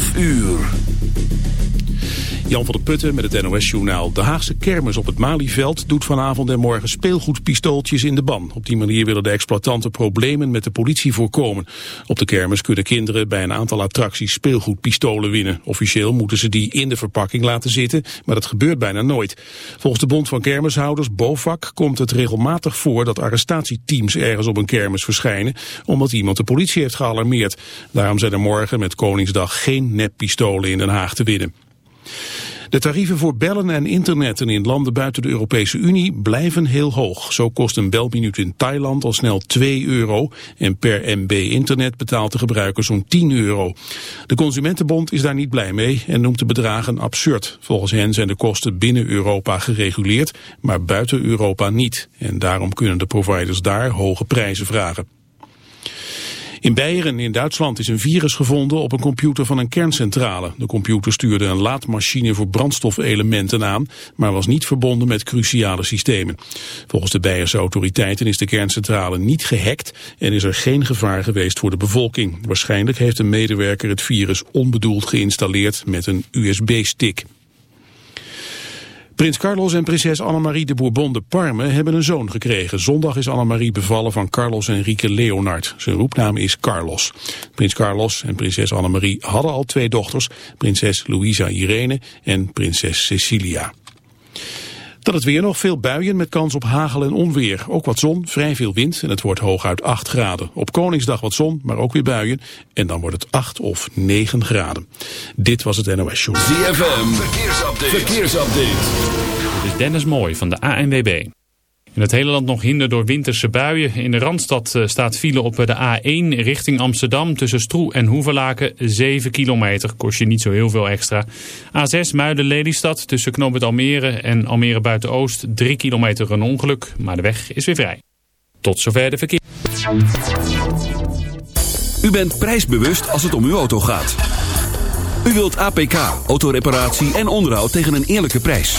11 uur. Jan van der Putten met het NOS-journaal. De Haagse kermis op het Malieveld doet vanavond en morgen speelgoedpistooltjes in de ban. Op die manier willen de exploitanten problemen met de politie voorkomen. Op de kermis kunnen kinderen bij een aantal attracties speelgoedpistolen winnen. Officieel moeten ze die in de verpakking laten zitten, maar dat gebeurt bijna nooit. Volgens de Bond van Kermishouders, BOVAC, komt het regelmatig voor dat arrestatieteams ergens op een kermis verschijnen, omdat iemand de politie heeft gealarmeerd. Daarom zijn er morgen met Koningsdag geen neppistolen in Den Haag te winnen. De tarieven voor bellen en internetten in landen buiten de Europese Unie blijven heel hoog. Zo kost een belminuut in Thailand al snel 2 euro en per MB internet betaalt de gebruiker zo'n 10 euro. De Consumentenbond is daar niet blij mee en noemt de bedragen absurd. Volgens hen zijn de kosten binnen Europa gereguleerd, maar buiten Europa niet. En daarom kunnen de providers daar hoge prijzen vragen. In Beieren in Duitsland is een virus gevonden op een computer van een kerncentrale. De computer stuurde een laadmachine voor brandstofelementen aan, maar was niet verbonden met cruciale systemen. Volgens de Beierse autoriteiten is de kerncentrale niet gehackt en is er geen gevaar geweest voor de bevolking. Waarschijnlijk heeft een medewerker het virus onbedoeld geïnstalleerd met een USB-stick. Prins Carlos en prinses Annemarie de Bourbon de Parme hebben een zoon gekregen. Zondag is Annemarie bevallen van Carlos Enrique Leonard. Zijn roepnaam is Carlos. Prins Carlos en prinses Annemarie hadden al twee dochters. Prinses Louisa Irene en prinses Cecilia. Dan het weer nog veel buien met kans op hagel en onweer. Ook wat zon, vrij veel wind en het wordt hooguit 8 graden. Op Koningsdag wat zon, maar ook weer buien. En dan wordt het 8 of 9 graden. Dit was het NOS Show. ZFM, verkeersupdate. verkeersupdate. Dit is Dennis Mooi van de ANWB. In het hele land nog hinder door winterse buien. In de Randstad eh, staat file op de A1 richting Amsterdam tussen Stroe en Hoevelaken 7 kilometer. Kost je niet zo heel veel extra. A6 Muiden-Lelystad tussen Knoopend Almere en Almere Buiten-Oost 3 kilometer een ongeluk. Maar de weg is weer vrij. Tot zover de verkeer. U bent prijsbewust als het om uw auto gaat. U wilt APK, autoreparatie en onderhoud tegen een eerlijke prijs.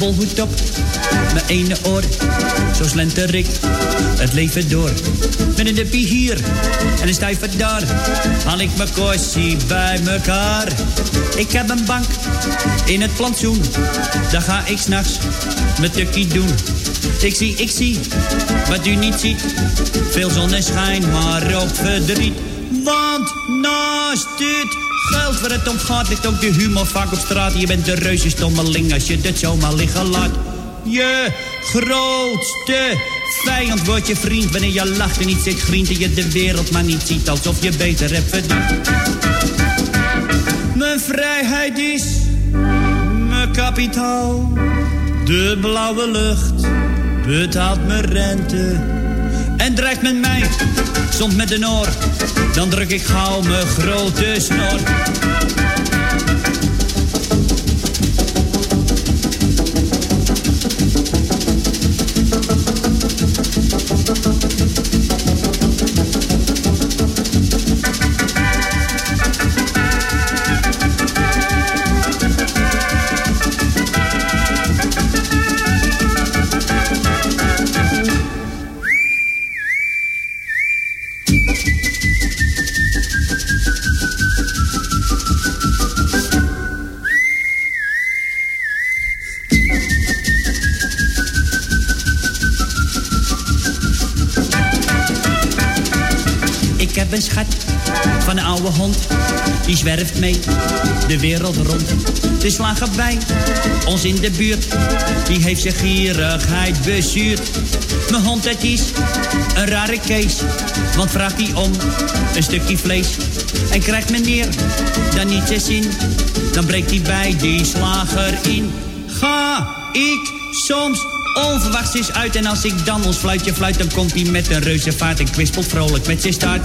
Bolhoed op, mijn ene oor. Zo slenter ik het leven door. Met een duppie hier en een stijver daar. Haal ik mijn kossie bij mekaar. Ik heb een bank in het plantsoen. Daar ga ik s'nachts mijn tukkie doen. Ik zie, ik zie, wat u niet ziet. Veel zonneschijn, maar ook verdriet. Want naast dit geld waar het om gaat, ligt ook de humor vaak op straat. Je bent een reuze stommeling als je dit zomaar liggen laat. Je grootste vijand wordt je vriend wanneer je lacht en niet zit grient en je de wereld maar niet ziet alsof je beter hebt verdiend. Mijn vrijheid is mijn kapitaal. De blauwe lucht betaalt mijn rente. En dreigt met mij, soms met een oor. Dan druk ik gauw mijn grote snor. Zwerft mee de wereld rond. De slagerbij, ons in de buurt. Die heeft zijn gierigheid bezuurd. Mijn hond, het is een rare kees. Want vraagt hij om een stukje vlees. En krijgt meneer dan niet zijn zin. Dan breekt hij bij die slager in. Ga ik soms onverwachts is uit. En als ik dan ons fluitje fluit, dan komt hij met een reuze vaart en kwispelt vrolijk met zijn staart.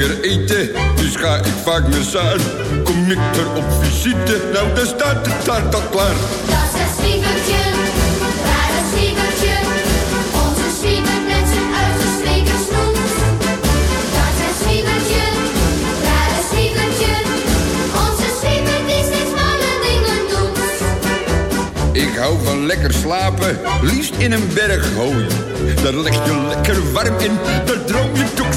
Lekker eten, dus ga ik vaak naar Saar. Kom ik er op visite, nou dan staat de taart al klaar. Dat is het zwiebertje, daar is zwiebertje. Onze zwiebert met zijn uitgestreken snoet. Dat is het zwiebertje, daar is zwiebertje. Onze zwiebert die steeds malle dingen doet. Ik hou van lekker slapen, liefst in een berg hooi. Daar leg je lekker warm in, daar droom je toch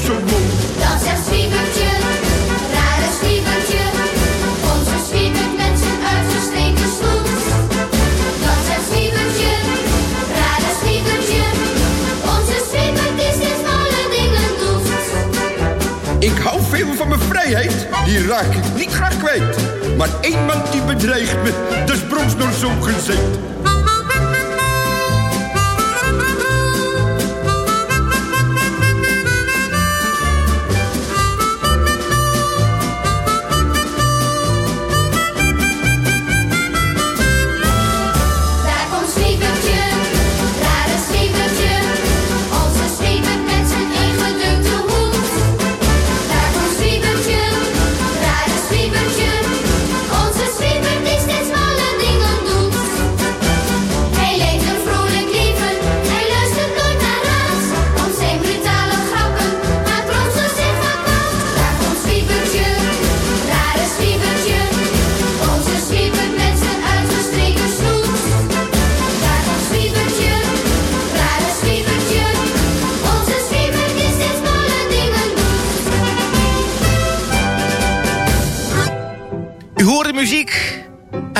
die raak ik niet graag kwijt. Maar één man die bedreigt me, dat is bronsnor zo gezegd.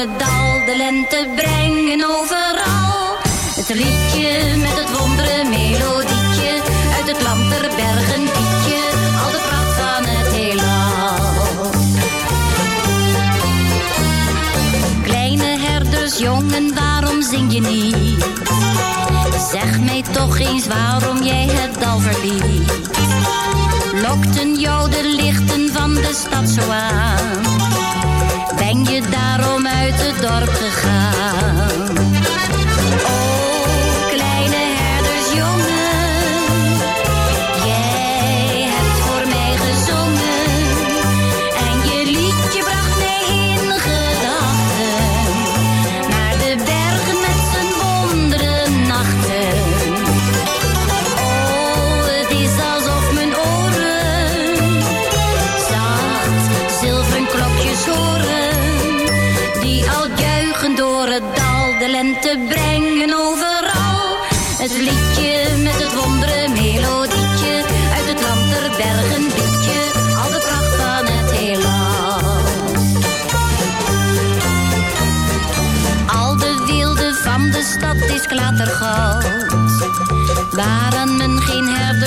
Het dal de lente brengen overal. Het liedje met het wondere melodietje uit het land der bergen liedje, al de pracht van het heelal. Kleine herdersjongen, waarom zing je niet? Zeg mij toch eens waarom jij het dal verliet. Lokten jou de lichten van de stad zo aan? Ben je daarom uit het dorp gegaan?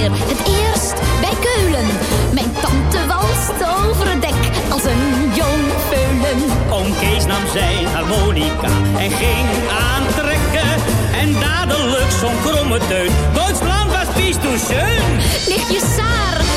Het eerst bij Keulen. Mijn tante walst over het dek als een jong peulen. Oom Kees nam zijn harmonica en ging aantrekken. En dadelijk zo'n kromme teut. Duitsland was vies toen schön. Ligt saar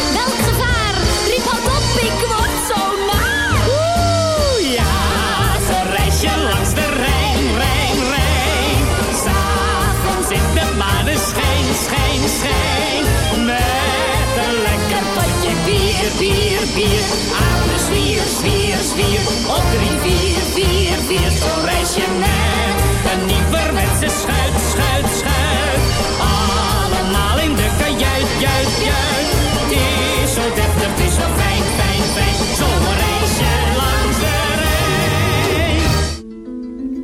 Aan de zwier, zwier, zwier. Op drie, vier, vier, vier. Zo reis je met een nieuwerwetse schuit, schuit, schuit. Allemaal in de kajuit, juit, juit. Het is zo deftig, het is zo fijn, fijn, fijn. Zo'n reisje langs de Rijn.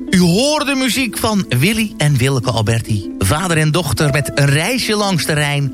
U hoorde de muziek van Willy en Willeke Alberti. Vader en dochter met een reisje langs de Rijn.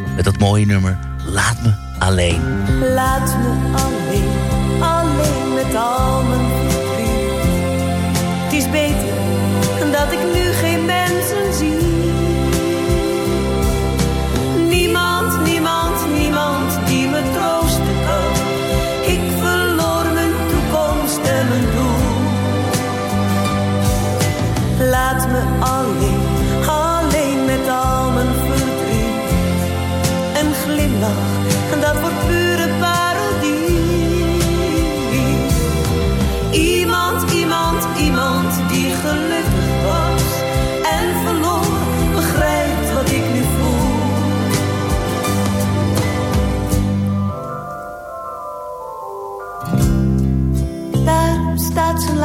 met dat mooie nummer Laat Me Alleen. Laat me alleen, alleen met al mijn verdriet. Het is beter dat ik nu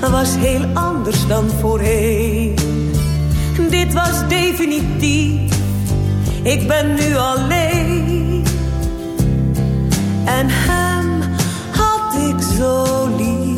was heel anders dan voorheen. Dit was definitief. Ik ben nu alleen. En hem had ik zo lief.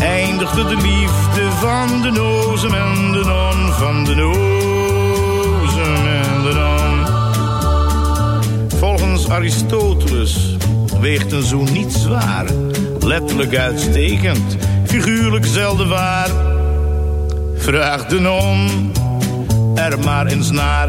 Eindigde de liefde van de nozem en de non. Van de nozem en de non. Volgens Aristoteles weegt een zoen niet zwaar. Letterlijk uitstekend, figuurlijk zelden waar. Vraag de non er maar eens naar.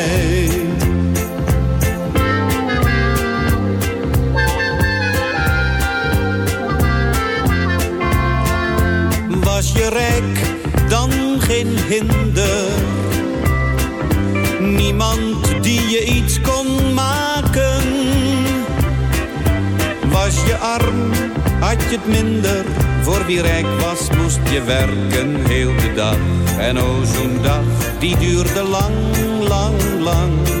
Was je rijk, dan geen hinder. Niemand die je iets kon maken. Was je arm, had je het minder. Voor wie rijk was, moest je werken heel de dag. En o, zo'n dag, die duurde lang, lang, lang.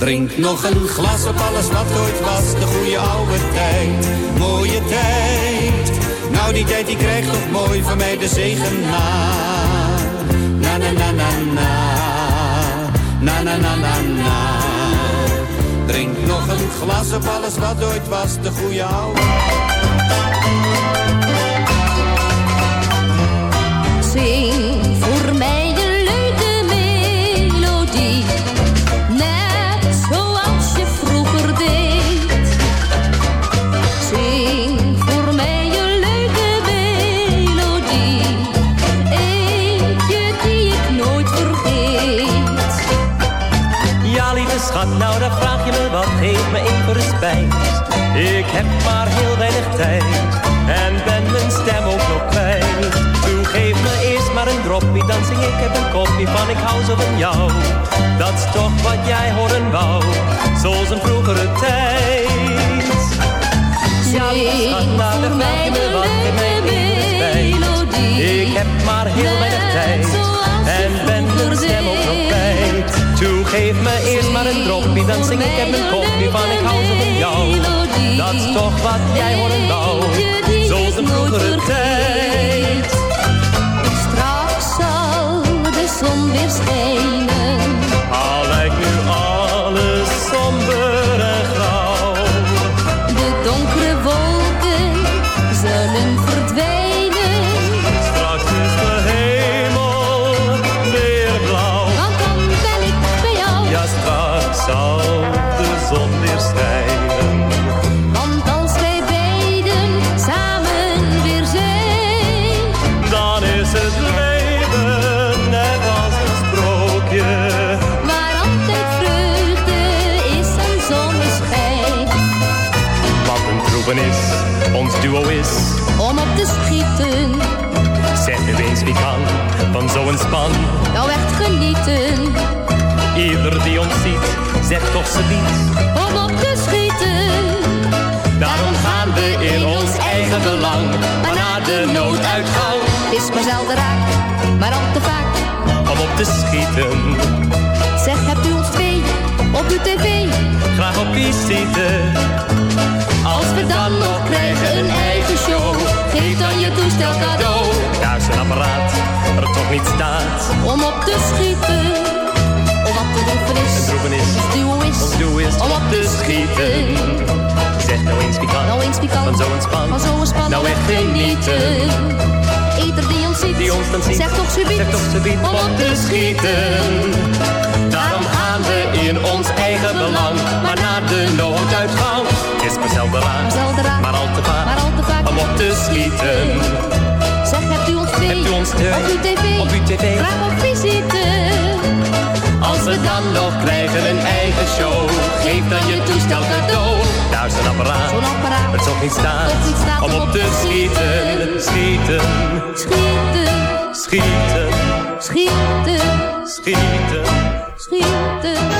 Drink nog een glas op alles wat ooit was, de goede oude tijd. Mooie tijd. Nou die tijd die krijgt toch mooi van mij de zegen na. Na na na na na. Na na na na na. Drink nog een glas op alles wat ooit was, de goede oude. Zing Ik heb maar heel weinig tijd en ben mijn stem ook nog kwijt. Toe geef me eerst maar een droppie, dan zing ik heb een kopje van ik hou zo van jou. Dat is toch wat jij horen wou, zoals een vroegere tijd. Ja, schat, dan vraag me wat, respijt. Ik heb maar heel weinig tijd en ben mijn stem ook nog kwijt. Toe geef me eerst maar een droppie, dan zing ik heb een kopje van ik hou zo van jou. Dat is toch wat jij horen wou, zoals een vroegere tijd. Straks zal de zon weer schijnen. Te schieten, Zeg nu eens wie kan van zo'n span. nou echt genieten. Ieder die ons ziet, zegt toch ze niet. Om op te schieten. Daarom gaan we in ons eigen belang. Maar na de nooduitgang, Is maar zelden raak, maar al te vaak. om op te schieten. Zeg, hebt u ons twee op uw tv? Graag op visite. Als we dan nog krijgen een eigen show, geef dan je toestel cadeau. Thuis een apparaat, er toch niet staat. Om op te schieten, of wat te droeven is. Een droeven is, Ons duo is, ons is om op te schieten. Zeg nou eens wie kan, Nou eens wie kan, van zo'n span. van zo'n span Nou echt genieten. Ieder die ons ziet, Die ons dan ziet, zegt toch subiet, zegt toch subiet, om op te schieten. Daarom gaan we in ons eigen belang. Maar na de nooduitgang is maar zelden al te vaak, maar al te vaak. om op te schieten. Zeg, hebt u ons twee, u ons twee, op uw tv, op uw tv. graag op visite. Als we dan nog krijgen een eigen show, geef dan je toestel cadeau. Thuis een apparaat, Zo'n apparaat, het niet staat om op te schieten. Schieten, Schieten, schieten, schieten, schieten. schieten.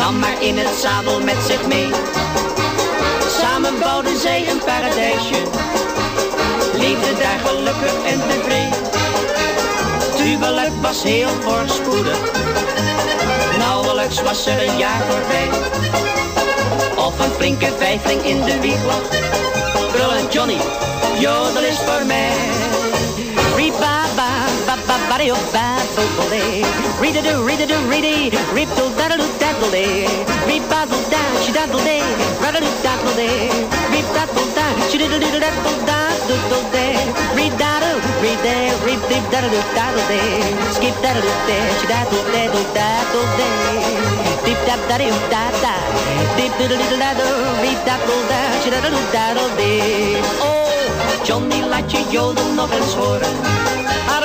Nam maar in het zadel met zich mee. Samen bouwden zij een paradijsje, leefden daar gelukkig en tevreden. Huwelijk was heel voorspoedig, nauwelijks was er een jaar voorbij. Of een flinke vijfling in de wieg lag, brullend Johnny, jodel is voor mij. Riba ba ba ba ba dee ba bo bo dee. Read do read do read it. Rip do da do da do dee. Rip ba do da she da do dee. Ra da do da do dee. Rip da do da she do do do da do da do do dee. Read da do read there. Rip dip da do da do dee. Skip da do dee. She da do dee do da do dee. Dip da da dee da da. Dip do do do da do. Read da do da she da do da do dee. Johnny, laat je jodel nog eens horen.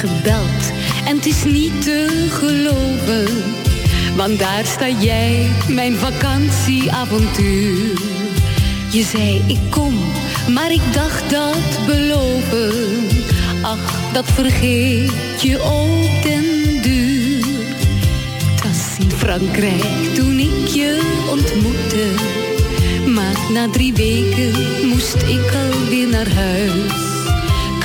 gebeld en het is niet te geloven. Want daar sta jij, mijn vakantieavontuur. Je zei ik kom, maar ik dacht dat beloven. Ach, dat vergeet je op den duur. Het was in Frankrijk toen ik je ontmoette. Maar na drie weken moest ik alweer naar huis.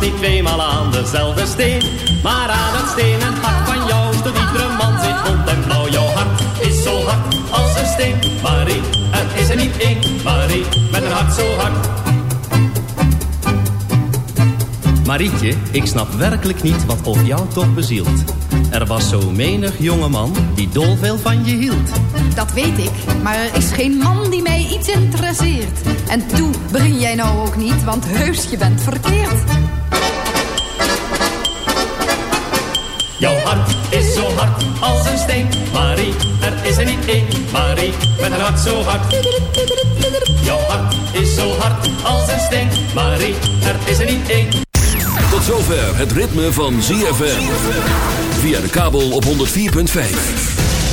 Ik niet tweemaal aan dezelfde steen. Maar aan het stenen hart van jou stoot iedere man zit rond en blauw. Jouw hart is zo hard als een steen. Marie, er is er niet één. Marie, met een hart zo hard. Marietje, ik snap werkelijk niet wat op jou toch bezielt. Er was zo menig jongeman die dol veel van je hield. Dat weet ik, maar er is geen man die mij iets interesseert. En toe begin jij nou ook niet, want heus je bent verkeerd. als een steen. Marie, er is er niet één. Marie, met een hart zo hard. Jouw hart is zo hard als een steen. Marie, er is er niet één. Tot zover het ritme van ZFM. Via de kabel op 104.5.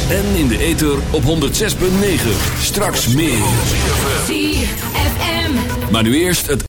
En in de ether op 106.9. Straks meer. ZFM. Maar nu eerst het